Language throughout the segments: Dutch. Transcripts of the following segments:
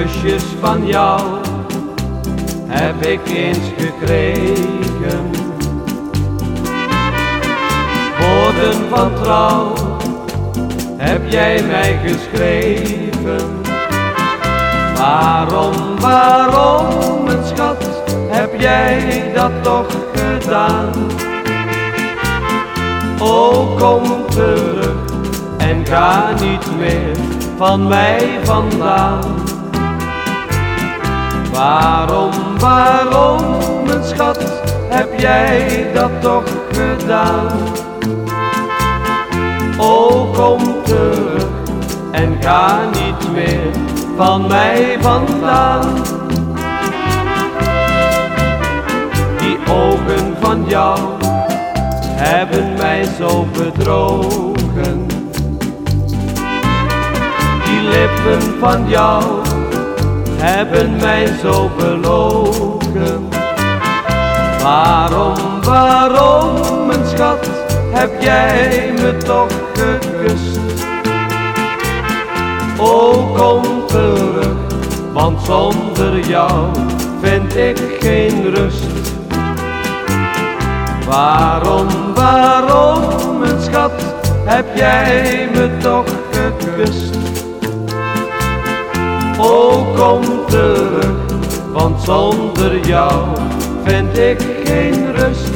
kusjes van jou heb ik eens gekregen. Woorden van trouw heb jij mij geschreven. Waarom, waarom, mijn schat, heb jij dat toch gedaan? Oh, kom terug en ga niet meer van mij vandaan. Waarom, waarom, mijn schat, heb jij dat toch gedaan? Oh, kom terug en ga niet meer van mij vandaan. Die ogen van jou hebben mij zo bedrogen. Die lippen van jou hebben mij zo belogen. Waarom, waarom, mijn schat, heb jij me toch gekust? Oh, kom terug, want zonder jou vind ik geen rust. Waarom, waarom, mijn schat, heb jij me toch gekust? Oh, kom terug, want zonder jou vind ik geen rust.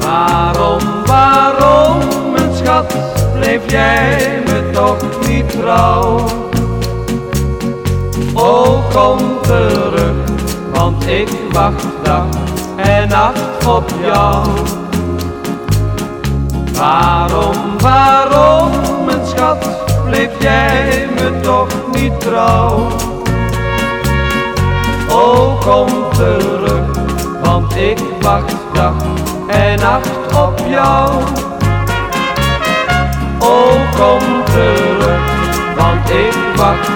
Waarom, waarom, mijn schat, bleef jij trouw? Oh, kom terug, want ik wacht dag en nacht op jou. Waarom, waarom, mijn schat, bleef jij me toch niet trouw? Oh, kom terug, want ik wacht dag en nacht op jou. wacht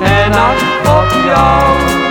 en nacht op jou.